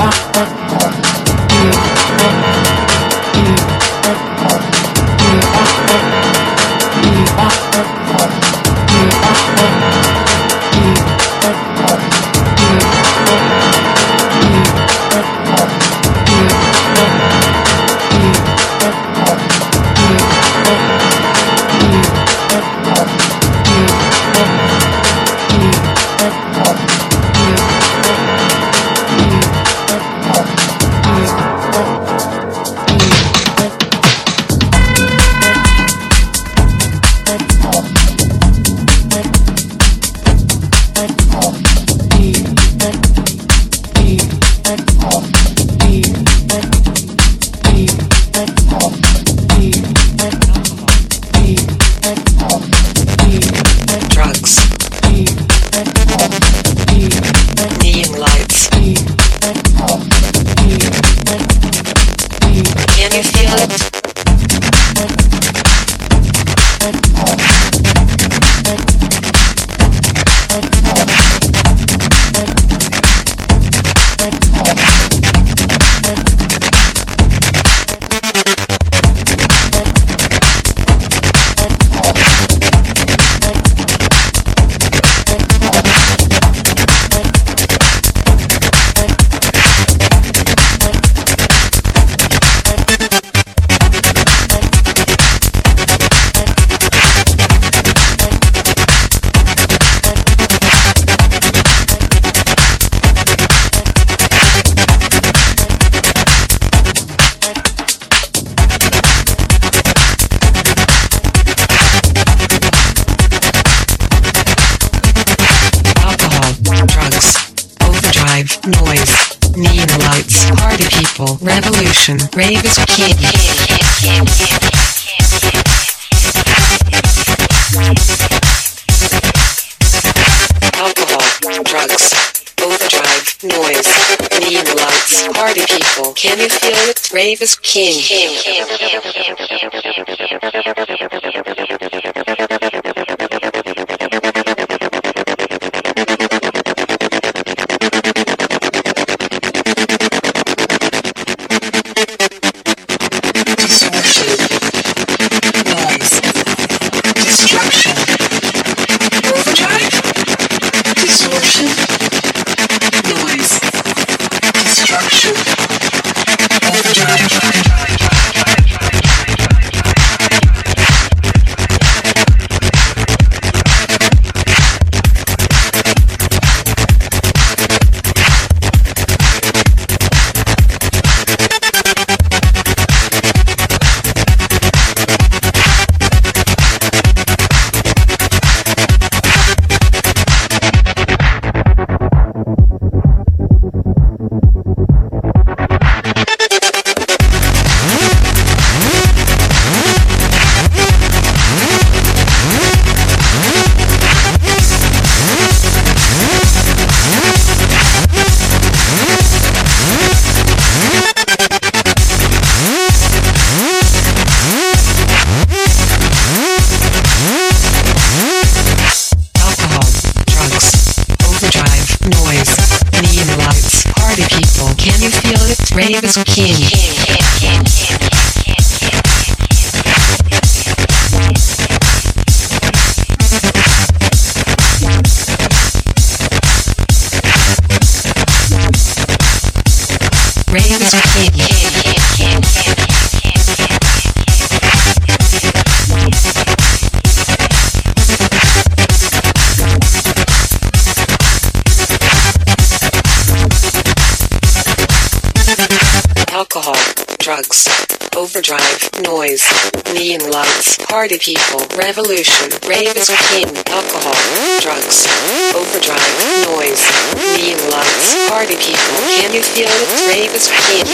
Ah. Revolution, rave is king. Alcohol, drugs, overdrive, noise, neon lights, party people, can you feel it? Rave is king. Distortion, revolution, rave is king, alcohol, drugs, overdrive, noise, neon lights, party people, can you feel it? Rave is king.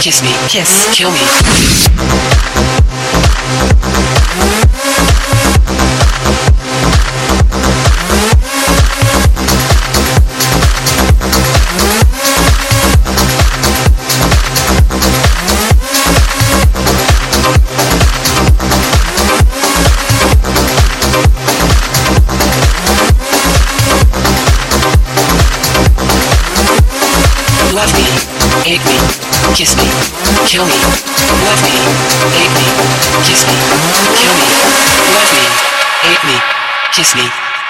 Kiss me, kiss, kill me. kill me, love me, hate me, kiss me, kill me, love me, hate me, kiss me.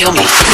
kill me.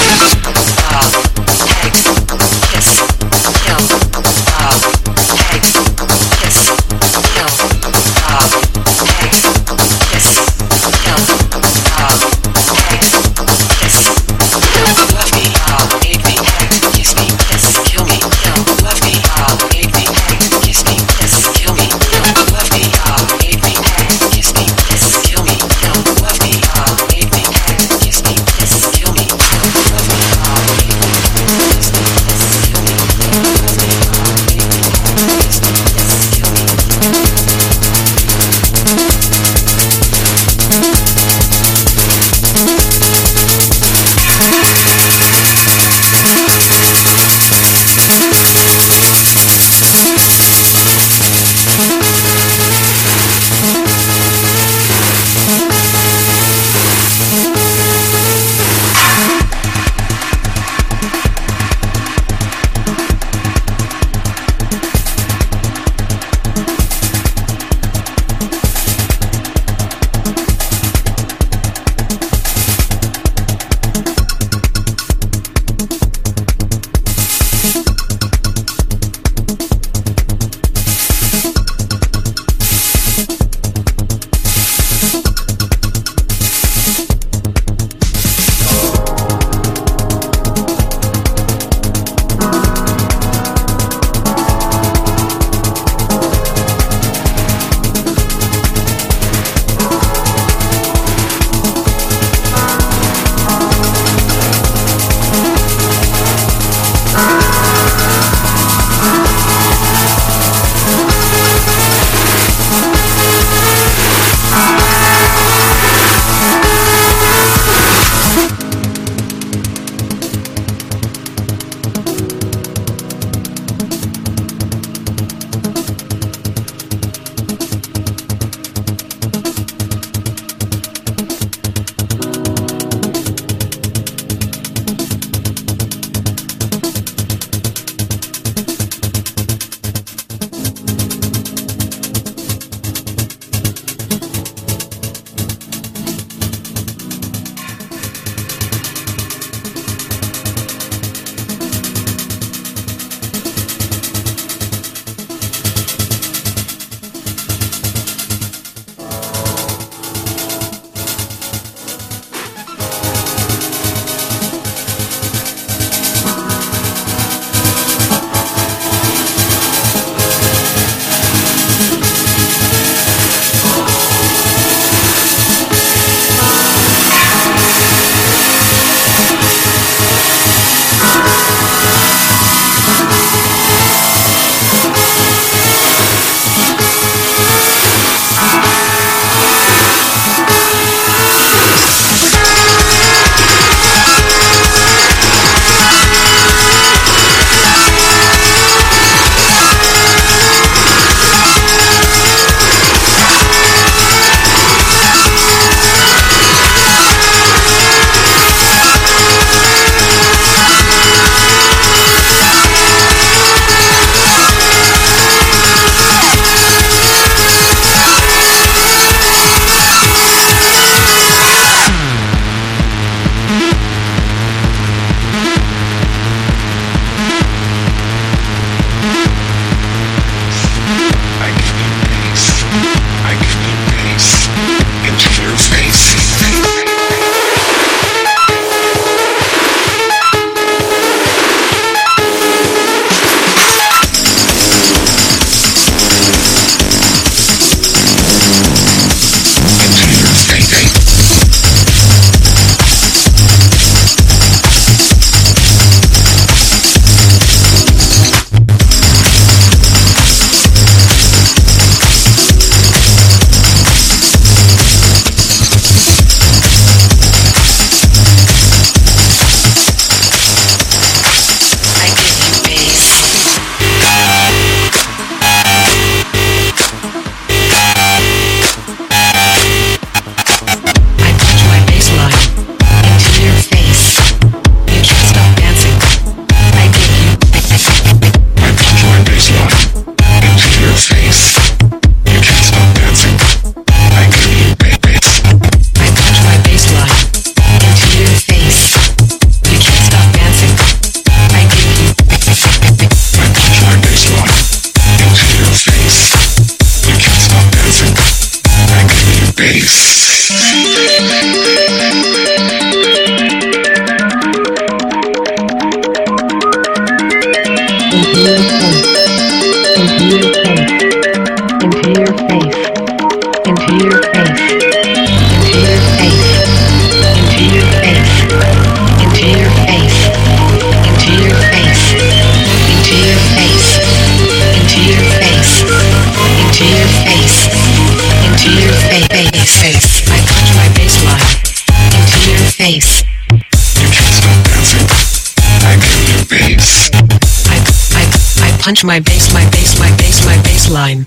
Punch my bass, my bass, my bass, my bassline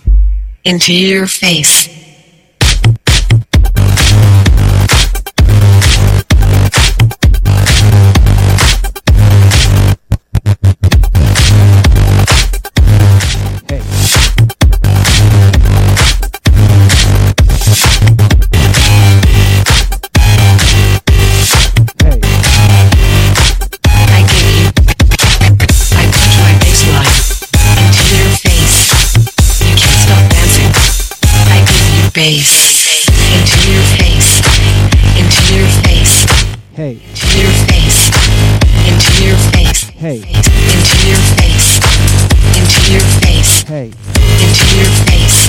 into your face. Hey. Into your face. Into your face. Hey. Into your face.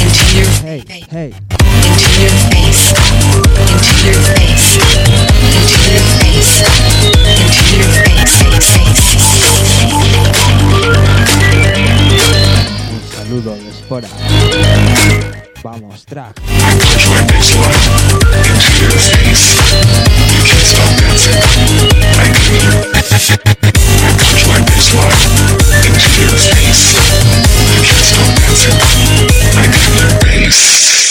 Into your Hey. face. Hey. Into your face. Into your face. Into your face. Into your face. Un saludo de Spora. Vamos, track. Into your face. You can't stop dancing. I kill into your face. You can't dancing. I your bass.